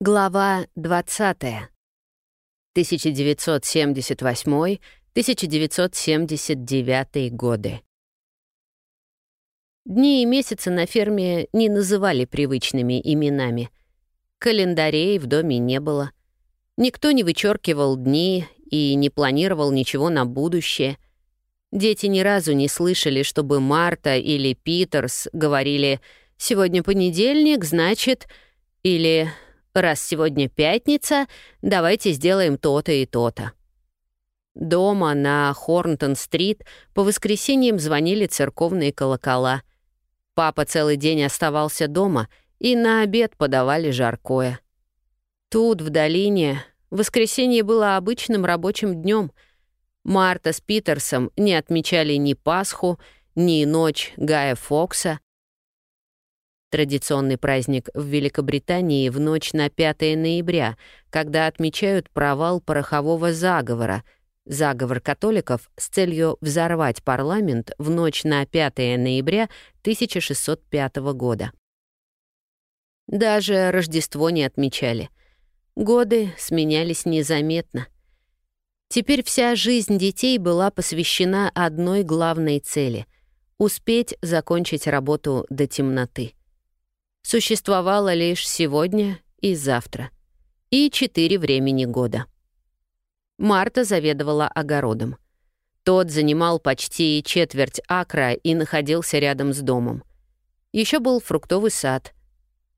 Глава 20. 1978-1979 годы. Дни и месяцы на ферме не называли привычными именами. Календарей в доме не было. Никто не вычеркивал дни и не планировал ничего на будущее. Дети ни разу не слышали, чтобы Марта или Питерс говорили «сегодня понедельник, значит...» или Раз сегодня пятница, давайте сделаем то-то и то-то. Дома на Хорнтон-стрит по воскресеньям звонили церковные колокола. Папа целый день оставался дома, и на обед подавали жаркое. Тут, в долине, воскресенье было обычным рабочим днем. Марта с Питерсом не отмечали ни Пасху, ни ночь Гая Фокса, Традиционный праздник в Великобритании в ночь на 5 ноября, когда отмечают провал порохового заговора, заговор католиков с целью взорвать парламент в ночь на 5 ноября 1605 года. Даже Рождество не отмечали. Годы сменялись незаметно. Теперь вся жизнь детей была посвящена одной главной цели — успеть закончить работу до темноты существовало лишь сегодня и завтра. И четыре времени года. Марта заведовала огородом. Тот занимал почти четверть акра и находился рядом с домом. Еще был фруктовый сад.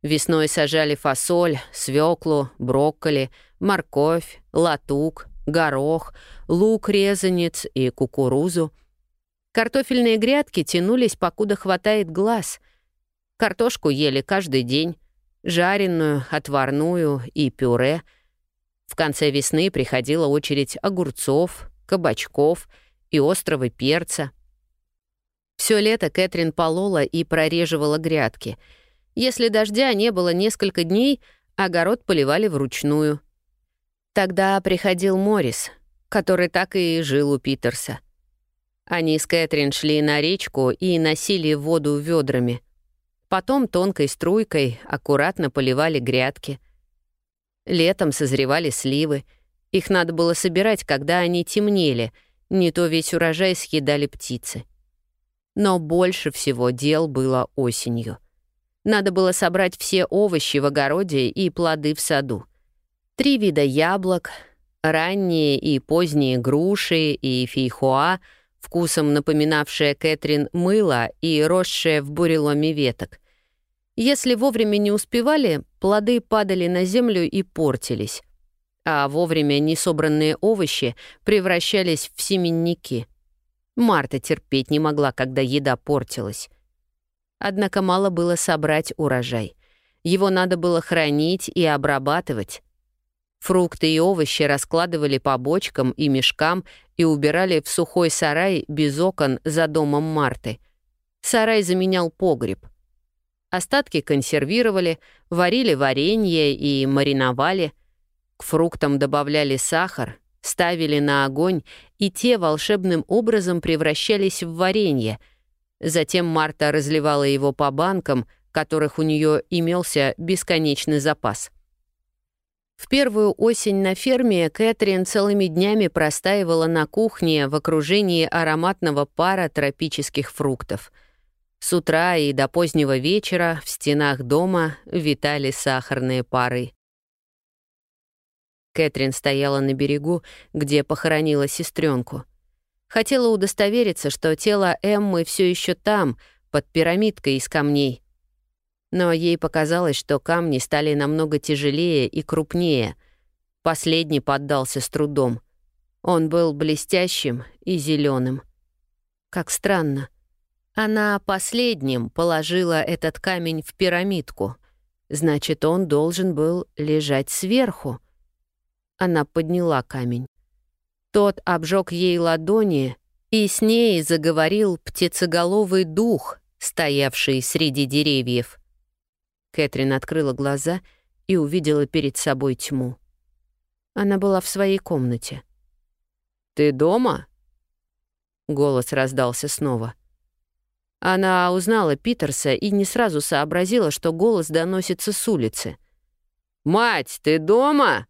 Весной сажали фасоль, свеклу, брокколи, морковь, латук, горох, лук-резанец и кукурузу. Картофельные грядки тянулись, покуда хватает глаз — Картошку ели каждый день, жареную, отварную и пюре. В конце весны приходила очередь огурцов, кабачков и острого перца. Все лето Кэтрин полола и прореживала грядки. Если дождя не было несколько дней, огород поливали вручную. Тогда приходил Морис, который так и жил у Питерса. Они с Кэтрин шли на речку и носили воду ведрами — Потом тонкой струйкой аккуратно поливали грядки. Летом созревали сливы. Их надо было собирать, когда они темнели, не то весь урожай съедали птицы. Но больше всего дел было осенью. Надо было собрать все овощи в огороде и плоды в саду. Три вида яблок, ранние и поздние груши и фейхоа — вкусом напоминавшее Кэтрин мыло и росшее в буреломе веток. Если вовремя не успевали, плоды падали на землю и портились, а вовремя несобранные овощи превращались в семенники. Марта терпеть не могла, когда еда портилась. Однако мало было собрать урожай. Его надо было хранить и обрабатывать. Фрукты и овощи раскладывали по бочкам и мешкам и убирали в сухой сарай без окон за домом Марты. Сарай заменял погреб. Остатки консервировали, варили варенье и мариновали. К фруктам добавляли сахар, ставили на огонь, и те волшебным образом превращались в варенье. Затем Марта разливала его по банкам, которых у нее имелся бесконечный запас. В первую осень на ферме Кэтрин целыми днями простаивала на кухне в окружении ароматного пара тропических фруктов. С утра и до позднего вечера в стенах дома витали сахарные пары. Кэтрин стояла на берегу, где похоронила сестренку. Хотела удостовериться, что тело Эммы все еще там, под пирамидкой из камней — но ей показалось, что камни стали намного тяжелее и крупнее. Последний поддался с трудом. Он был блестящим и зеленым. Как странно. Она последним положила этот камень в пирамидку. Значит, он должен был лежать сверху. Она подняла камень. Тот обжег ей ладони, и с ней заговорил птицеголовый дух, стоявший среди деревьев. Кэтрин открыла глаза и увидела перед собой тьму. Она была в своей комнате. «Ты дома?» Голос раздался снова. Она узнала Питерса и не сразу сообразила, что голос доносится с улицы. «Мать, ты дома?»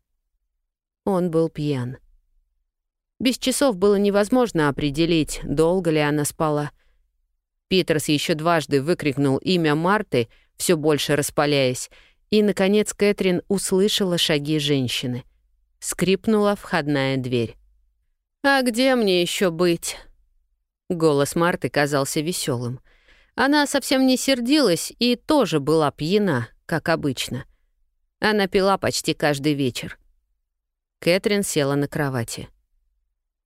Он был пьян. Без часов было невозможно определить, долго ли она спала. Питерс еще дважды выкрикнул имя Марты, все больше распаляясь, и, наконец, Кэтрин услышала шаги женщины. Скрипнула входная дверь. «А где мне еще быть?» Голос Марты казался веселым. Она совсем не сердилась и тоже была пьяна, как обычно. Она пила почти каждый вечер. Кэтрин села на кровати.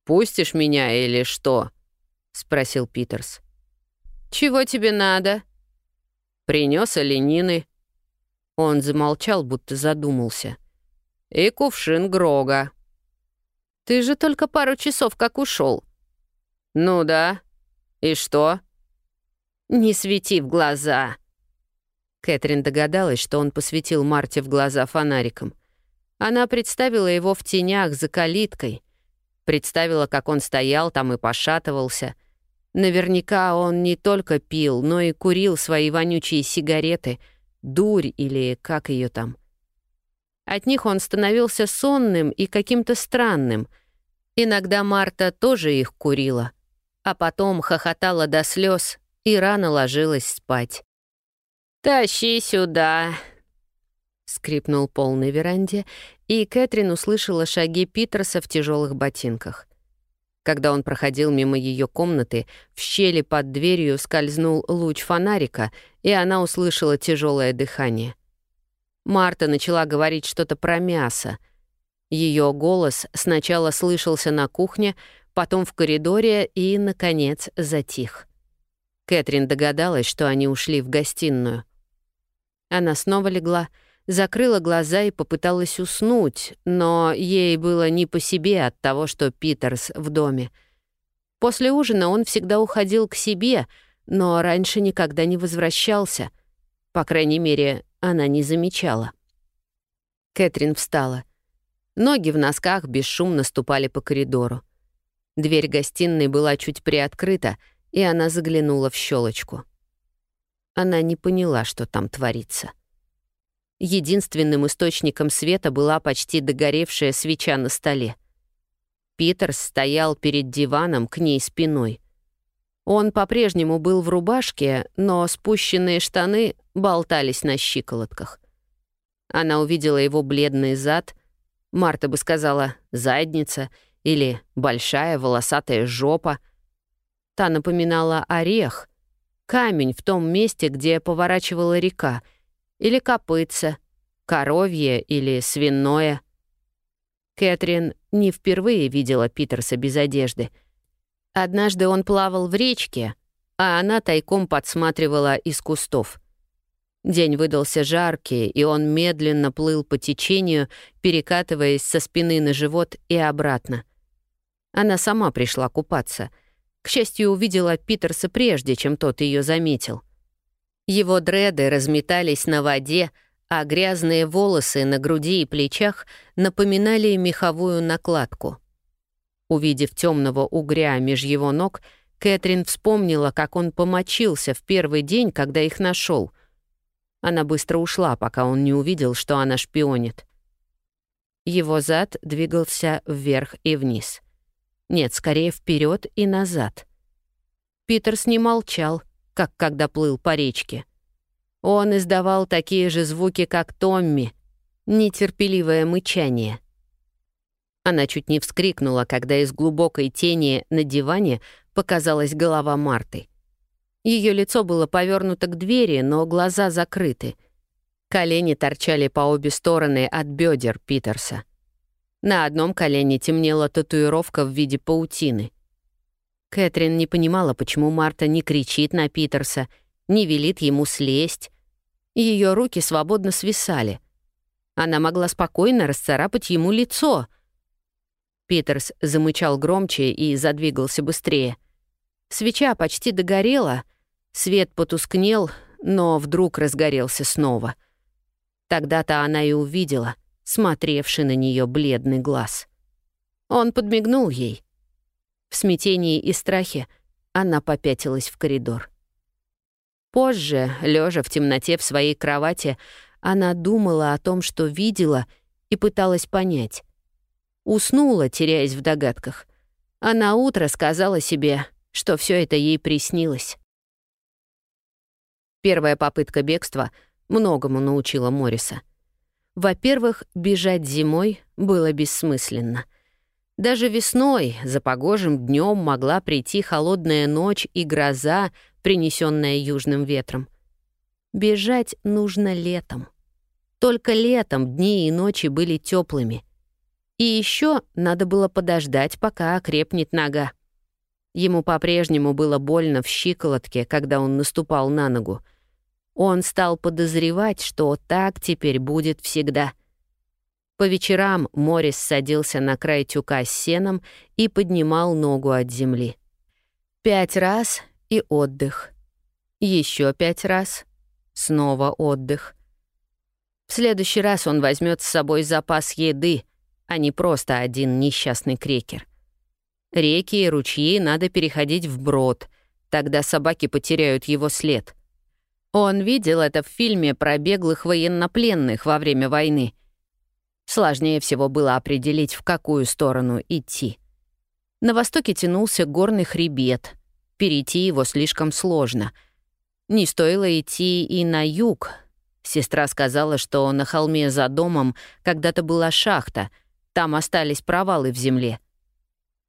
«Пустишь меня или что?» — спросил Питерс. «Чего тебе надо?» Принес оленины. Он замолчал, будто задумался. «И кувшин Грога». «Ты же только пару часов как ушел. «Ну да. И что?» «Не свети в глаза». Кэтрин догадалась, что он посветил Марте в глаза фонариком. Она представила его в тенях за калиткой, представила, как он стоял там и пошатывался. Наверняка он не только пил, но и курил свои вонючие сигареты, дурь или как ее там. От них он становился сонным и каким-то странным. Иногда Марта тоже их курила, а потом хохотала до слез и рано ложилась спать. «Тащи сюда!» Скрипнул пол на веранде, и Кэтрин услышала шаги Питерса в тяжелых ботинках. Когда он проходил мимо ее комнаты, в щели под дверью скользнул луч фонарика, и она услышала тяжелое дыхание. Марта начала говорить что-то про мясо. Ее голос сначала слышался на кухне, потом в коридоре и, наконец, затих. Кэтрин догадалась, что они ушли в гостиную. Она снова легла, закрыла глаза и попыталась уснуть, но ей было не по себе от того, что Питерс в доме. После ужина он всегда уходил к себе, но раньше никогда не возвращался. По крайней мере, она не замечала. Кэтрин встала. Ноги в носках бесшумно ступали по коридору. Дверь гостиной была чуть приоткрыта, и она заглянула в щелочку. Она не поняла, что там творится. Единственным источником света была почти догоревшая свеча на столе. Питерс стоял перед диваном к ней спиной. Он по-прежнему был в рубашке, но спущенные штаны болтались на щиколотках. Она увидела его бледный зад, Марта бы сказала «задница» или «большая волосатая жопа». Та напоминала орех, камень в том месте, где поворачивала река — или копытце, коровье или свиное. Кэтрин не впервые видела Питерса без одежды. Однажды он плавал в речке, а она тайком подсматривала из кустов. День выдался жаркий, и он медленно плыл по течению, перекатываясь со спины на живот и обратно. Она сама пришла купаться. К счастью, увидела Питерса прежде, чем тот ее заметил — его дреды разметались на воде, а грязные волосы на груди и плечах напоминали меховую накладку. Увидев темного угря меж его ног, Кэтрин вспомнила, как он помочился в первый день, когда их нашел. Она быстро ушла, пока он не увидел, что она шпионит. Его зад двигался вверх и вниз. Нет, скорее вперед и назад. Питерс не молчал — как когда плыл по речке. Он издавал такие же звуки, как Томми, нетерпеливое мычание. Она чуть не вскрикнула, когда из глубокой тени на диване показалась голова Марты. Ее лицо было повернуто к двери, но глаза закрыты. Колени торчали по обе стороны от бедер Питерса. На одном колене темнела татуировка в виде паутины. Кэтрин не понимала, почему Марта не кричит на Питерса, не велит ему слезть. Ее руки свободно свисали. Она могла спокойно расцарапать ему лицо. Питерс замычал громче и задвигался быстрее. Свеча почти догорела, свет потускнел, но вдруг разгорелся снова. Тогда-то она и увидела, смотревший на нее бледный глаз. Он подмигнул ей. В смятении и страхе она попятилась в коридор. Позже, лежа в темноте в своей кровати, Она думала о том, что видела, и пыталась понять. Уснула, теряясь в догадках. А на утро сказала себе, что все это ей приснилось. Первая попытка бегства многому научила Мориса. Во-первых, бежать зимой было бессмысленно. Даже весной, за погожим днем могла прийти холодная ночь и гроза, принесенная южным ветром. Бежать нужно летом. Только летом дни и ночи были теплыми. И еще надо было подождать, пока окрепнет нога. Ему по-прежнему было больно в щиколотке, когда он наступал на ногу. Он стал подозревать, что так теперь будет всегда. По вечерам Морис садился на край тюка с сеном и поднимал ногу от земли. Пять раз и отдых. Еще пять раз. Снова отдых. В следующий раз он возьмет с собой запас еды, а не просто один несчастный крекер. Реки и ручьи надо переходить вброд, тогда собаки потеряют его след. Он видел это в фильме про беглых военнопленных во время войны. Сложнее всего было определить, в какую сторону идти. На востоке тянулся горный хребет. Перейти его слишком сложно. Не стоило идти и на юг. Сестра сказала, что на холме за домом когда-то была шахта, там остались провалы в земле.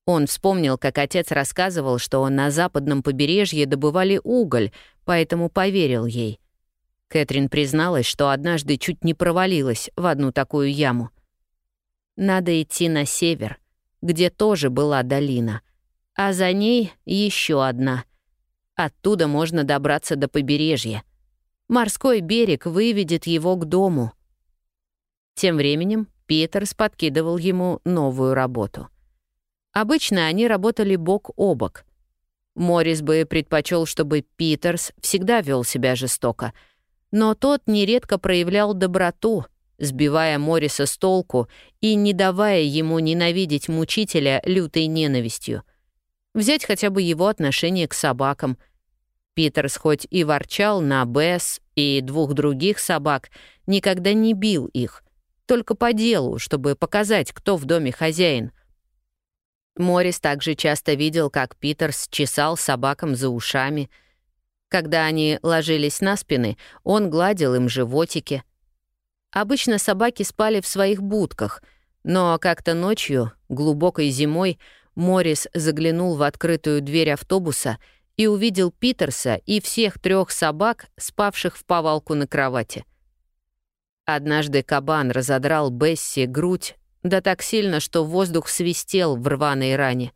Он вспомнил, как отец рассказывал, что на западном побережье добывали уголь, поэтому поверил ей. Кэтрин призналась, что однажды чуть не провалилась в одну такую яму. Надо идти на север, где тоже была долина, а за ней еще одна. Оттуда можно добраться до побережья. Морской берег выведет его к дому. Тем временем Питерс подкидывал ему новую работу — Обычно они работали бок о бок. Моррис бы предпочел, чтобы Питерс всегда вел себя жестоко, но тот нередко проявлял доброту, сбивая Морриса с толку и не давая ему ненавидеть мучителя лютой ненавистью. Взять хотя бы его отношение к собакам. Питерс хоть и ворчал на Бесс и двух других собак, никогда не бил их, только по делу, чтобы показать, кто в доме хозяин — Морис также часто видел, как Питер чесал собакам за ушами. Когда они ложились на спины, он гладил им животики. Обычно собаки спали в своих будках, но как-то ночью, глубокой зимой, Морис заглянул в открытую дверь автобуса и увидел Питерса и всех трех собак, спавших в повалку на кровати. Однажды кабан разодрал Бесси грудь да так сильно, что воздух свистел в рваной ране.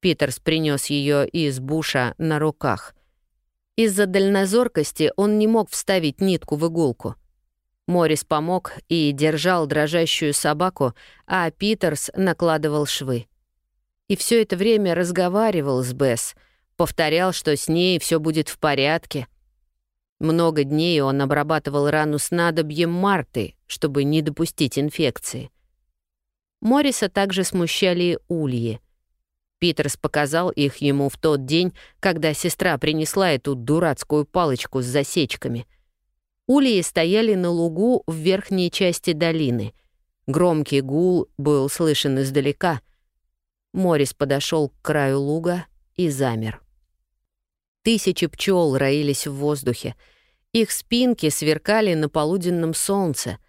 Питерс принес ее из буша на руках. Из-за дальнозоркости он не мог вставить нитку в иголку. Морис помог и держал дрожащую собаку, а Питерс накладывал швы. И все это время разговаривал с Бесс, повторял, что с ней все будет в порядке. Много дней он обрабатывал рану снадобьем Марты, чтобы не допустить инфекции. Морриса также смущали ульи. Питерс показал их ему в тот день, когда сестра принесла эту дурацкую палочку с засечками. Ульи стояли на лугу в верхней части долины. Громкий гул был слышен издалека. Морис подошел к краю луга и замер. Тысячи пчел роились в воздухе. Их спинки сверкали на полуденном солнце —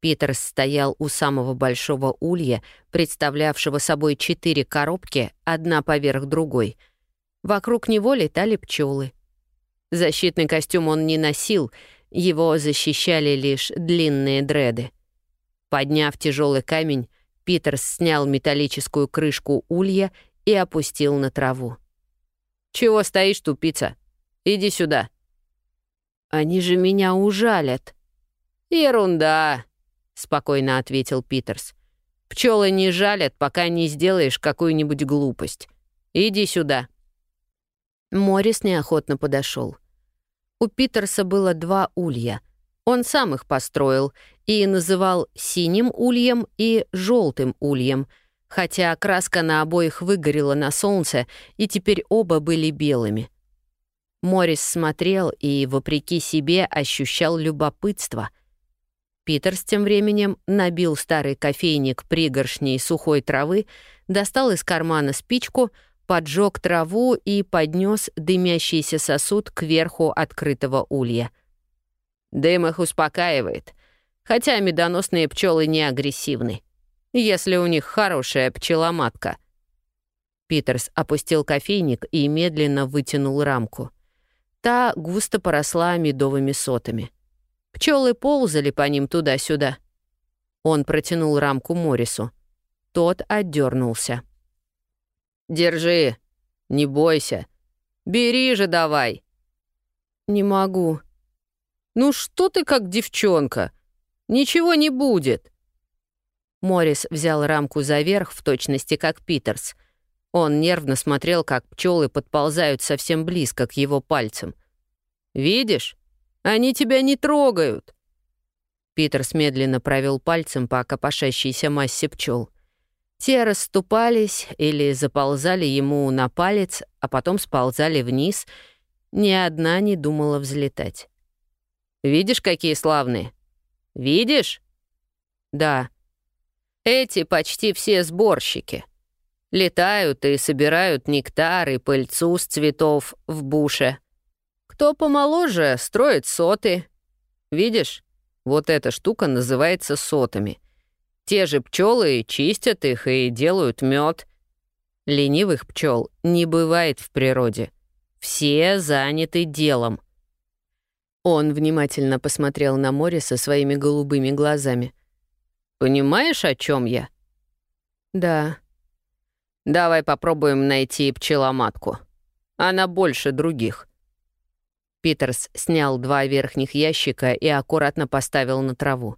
Питер стоял у самого большого улья, представлявшего собой четыре коробки, одна поверх другой. Вокруг него летали пчелы. Защитный костюм он не носил, его защищали лишь длинные дреды. Подняв тяжелый камень, Питер снял металлическую крышку улья и опустил на траву. «Чего стоишь, тупица? Иди сюда». «Они же меня ужалят». «Ерунда», спокойно ответил Питерс. Пчелы не жалят, пока не сделаешь какую-нибудь глупость. Иди сюда. Морис неохотно подошел. У Питерса было два улья. Он сам их построил и называл синим ульем и желтым ульем, хотя краска на обоих выгорела на солнце, и теперь оба были белыми. Морис смотрел и, вопреки себе, ощущал любопытство — Питерс тем временем набил старый кофейник пригоршней сухой травы, достал из кармана спичку, поджег траву и поднес дымящийся сосуд к верху открытого улья. Дым их успокаивает, хотя медоносные пчелы не агрессивны, если у них хорошая пчеломатка. Питерс опустил кофейник и медленно вытянул рамку. Та густо поросла медовыми сотами. Пчелы ползали по ним туда-сюда. Он протянул рамку Морису. Тот отдернулся. «Держи, не бойся. Бери же давай». «Не могу». «Ну что ты как девчонка? Ничего не будет». Морис взял рамку за верх в точности как Питерс. Он нервно смотрел, как пчелы подползают совсем близко к его пальцам. «Видишь? Они тебя не трогают». Питерс медленно провел пальцем по копошащейся массе пчел. Те расступались или заползали ему на палец, а потом сползали вниз. Ни одна не думала взлетать. «Видишь, какие славные? Видишь?» «Да». «Эти почти все сборщики. Летают и собирают нектар и пыльцу с цветов в буше. Кто помоложе, строит соты. Видишь, вот эта штука называется сотами — те же пчелы чистят их и делают мед. Ленивых пчел не бывает в природе. Все заняты делом. Он внимательно посмотрел на море со своими голубыми глазами. «Понимаешь, о чем я?» «Да». «Давай попробуем найти пчеломатку. Она больше других». Питерс снял два верхних ящика и аккуратно поставил на траву.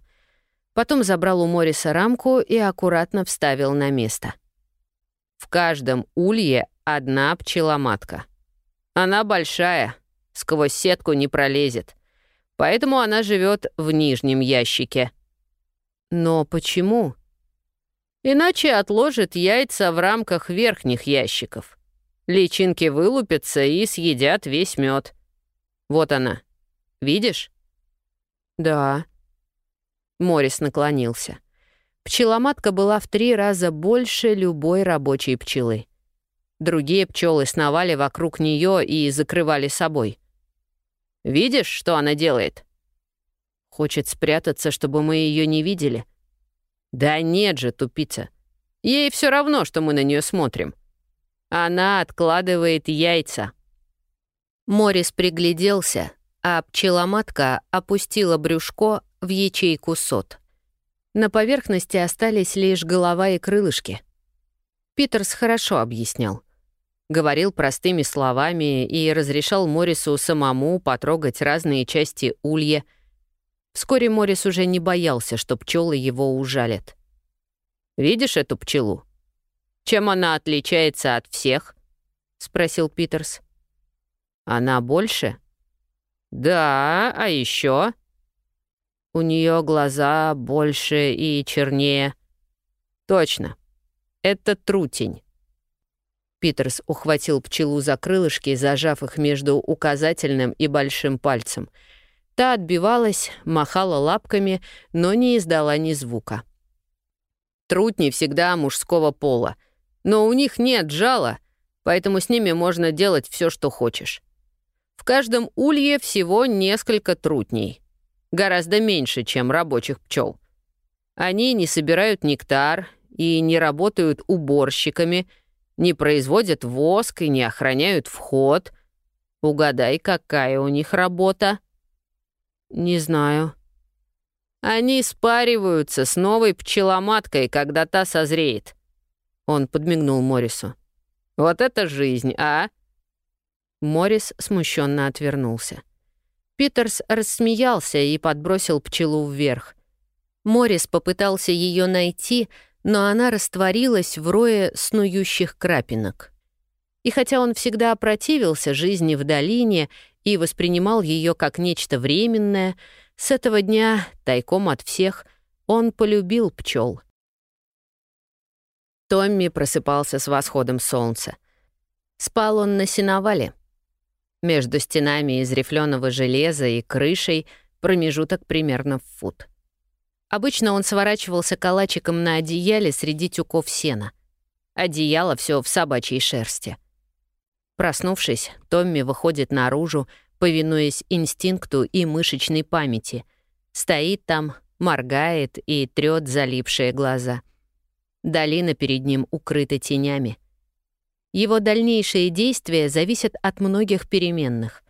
Потом забрал у Мориса рамку и аккуратно вставил на место. В каждом улье одна пчеломатка. Она большая, сквозь сетку не пролезет. Поэтому она живет в нижнем ящике. Но почему? Иначе отложит яйца в рамках верхних ящиков. Личинки вылупятся и съедят весь мед. Вот она. Видишь? Да. Морис наклонился. Пчеломатка была в три раза больше любой рабочей пчелы. Другие пчелы сновали вокруг нее и закрывали собой. «Видишь, что она делает?» «Хочет спрятаться, чтобы мы ее не видели?» «Да нет же, тупица. Ей все равно, что мы на нее смотрим. Она откладывает яйца». Морис пригляделся, а пчеломатка опустила брюшко в ячейку сот. На поверхности остались лишь голова и крылышки. Питерс хорошо объяснял. Говорил простыми словами и разрешал Морису самому потрогать разные части улья. Вскоре Морис уже не боялся, что пчелы его ужалят. «Видишь эту пчелу? Чем она отличается от всех?» — спросил Питерс. «Она больше?» «Да, а еще у нее глаза больше и чернее. Точно. Это трутень. Питерс ухватил пчелу за крылышки, зажав их между указательным и большим пальцем. Та отбивалась, махала лапками, но не издала ни звука. Трутни всегда мужского пола, но у них нет жала, поэтому с ними можно делать все, что хочешь. В каждом улье всего несколько трутней гораздо меньше, чем рабочих пчел. Они не собирают нектар и не работают уборщиками, не производят воск и не охраняют вход. Угадай, какая у них работа? Не знаю. Они спариваются с новой пчеломаткой, когда та созреет. Он подмигнул Морису. Вот это жизнь, а? Морис смущенно отвернулся. Питерс рассмеялся и подбросил пчелу вверх. Морис попытался ее найти, но она растворилась в рое снующих крапинок. И хотя он всегда противился жизни в долине и воспринимал ее как нечто временное, с этого дня, тайком от всех, он полюбил пчел. Томми просыпался с восходом солнца. Спал он на сеновале — между стенами из рифленого железа и крышей промежуток примерно в фут. Обычно он сворачивался калачиком на одеяле среди тюков сена. Одеяло все в собачьей шерсти. Проснувшись, Томми выходит наружу, повинуясь инстинкту и мышечной памяти. Стоит там, моргает и трёт залипшие глаза. Долина перед ним укрыта тенями. Его дальнейшие действия зависят от многих переменных.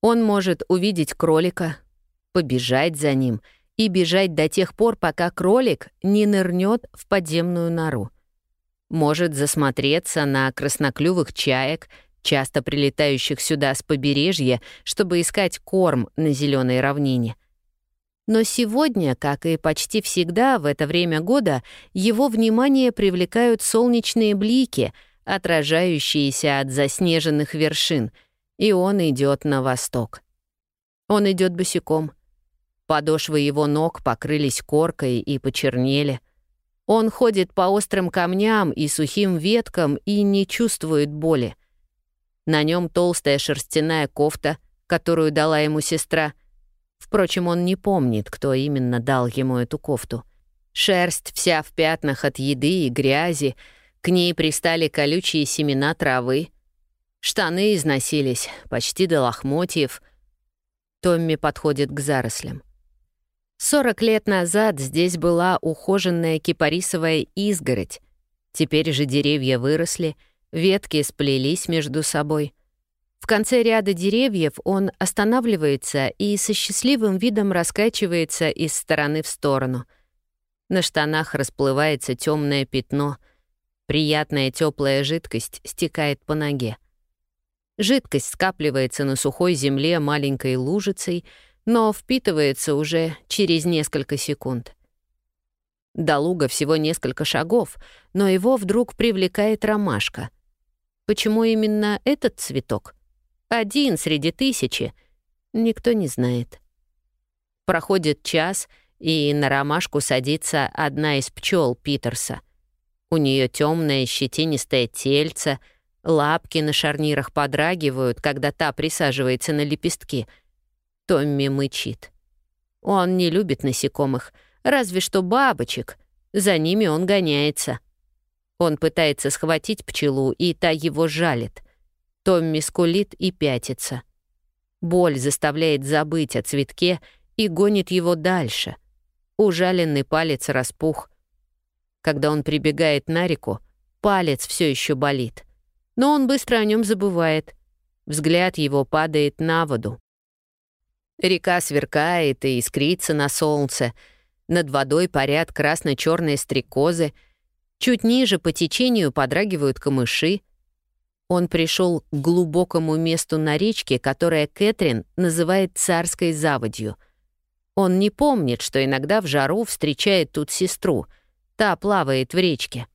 Он может увидеть кролика, побежать за ним и бежать до тех пор, пока кролик не нырнет в подземную нору. Может засмотреться на красноклювых чаек, часто прилетающих сюда с побережья, чтобы искать корм на зеленой равнине. Но сегодня, как и почти всегда в это время года, его внимание привлекают солнечные блики, отражающиеся от заснеженных вершин, и он идет на восток. Он идет босиком. Подошвы его ног покрылись коркой и почернели. Он ходит по острым камням и сухим веткам и не чувствует боли. На нем толстая шерстяная кофта, которую дала ему сестра. Впрочем, он не помнит, кто именно дал ему эту кофту. Шерсть вся в пятнах от еды и грязи, к ней пристали колючие семена травы. Штаны износились, почти до лохмотьев — Томми подходит к зарослям. Сорок лет назад здесь была ухоженная кипарисовая изгородь. Теперь же деревья выросли, ветки сплелись между собой. В конце ряда деревьев он останавливается и со счастливым видом раскачивается из стороны в сторону. На штанах расплывается темное пятно. Приятная теплая жидкость стекает по ноге. Жидкость скапливается на сухой земле маленькой лужицей, но впитывается уже через несколько секунд. До луга всего несколько шагов, но его вдруг привлекает ромашка. Почему именно этот цветок? Один среди тысячи. Никто не знает. Проходит час, и на ромашку садится одна из пчел Питерса. У нее темное щетинистое тельце — Лапки на шарнирах подрагивают, когда та присаживается на лепестки. Томми мычит. Он не любит насекомых, разве что бабочек. За ними он гоняется. Он пытается схватить пчелу, и та его жалит. Томми скулит и пятится. Боль заставляет забыть о цветке и гонит его дальше. Ужаленный палец распух. Когда он прибегает на реку, палец все еще болит но он быстро о нем забывает. Взгляд его падает на воду. Река сверкает и искрится на солнце. Над водой парят красно-черные стрекозы. Чуть ниже по течению подрагивают камыши. Он пришел к глубокому месту на речке, которое Кэтрин называет царской заводью. Он не помнит, что иногда в жару встречает тут сестру. Та плавает в речке.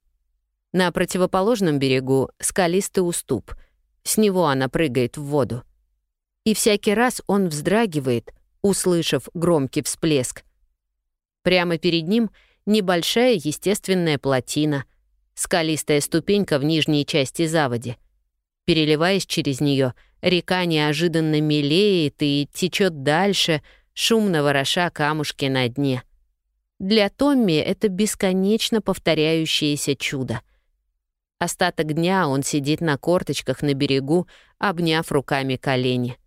На противоположном берегу скалистый уступ. С него она прыгает в воду. И всякий раз он вздрагивает, услышав громкий всплеск. Прямо перед ним небольшая естественная плотина, скалистая ступенька в нижней части заводи. Переливаясь через нее, река неожиданно мелеет и течет дальше, шумно вороша камушки на дне. Для Томми это бесконечно повторяющееся чудо — Остаток дня он сидит на корточках на берегу, обняв руками колени.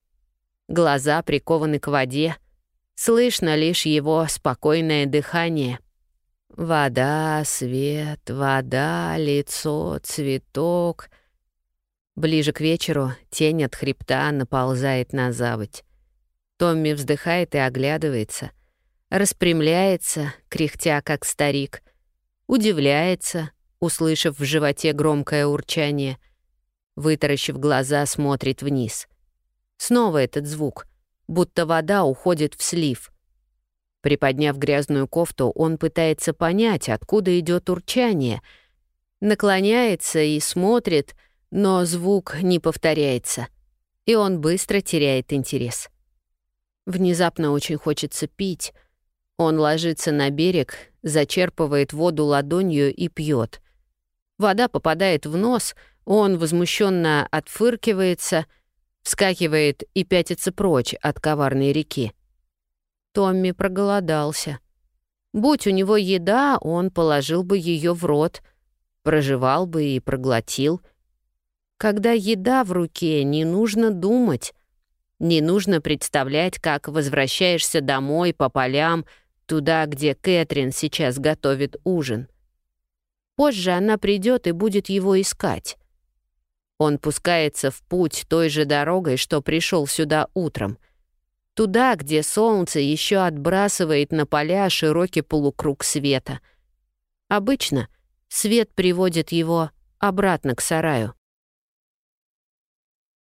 Глаза прикованы к воде. Слышно лишь его спокойное дыхание. Вода, свет, вода, лицо, цветок. Ближе к вечеру тень от хребта наползает на заводь. Томми вздыхает и оглядывается. Распрямляется, кряхтя, как старик. Удивляется — услышав в животе громкое урчание. Вытаращив глаза, смотрит вниз. Снова этот звук, будто вода уходит в слив. Приподняв грязную кофту, он пытается понять, откуда идет урчание. Наклоняется и смотрит, но звук не повторяется, и он быстро теряет интерес. Внезапно очень хочется пить. Он ложится на берег, зачерпывает воду ладонью и пьет. Вода попадает в нос, он возмущенно отфыркивается, вскакивает и пятится прочь от коварной реки. Томми проголодался. Будь у него еда, он положил бы ее в рот, проживал бы и проглотил. Когда еда в руке, не нужно думать. Не нужно представлять, как возвращаешься домой по полям, туда, где Кэтрин сейчас готовит ужин. Позже она придет и будет его искать. Он пускается в путь той же дорогой, что пришел сюда утром. Туда, где солнце еще отбрасывает на поля широкий полукруг света. Обычно свет приводит его обратно к сараю.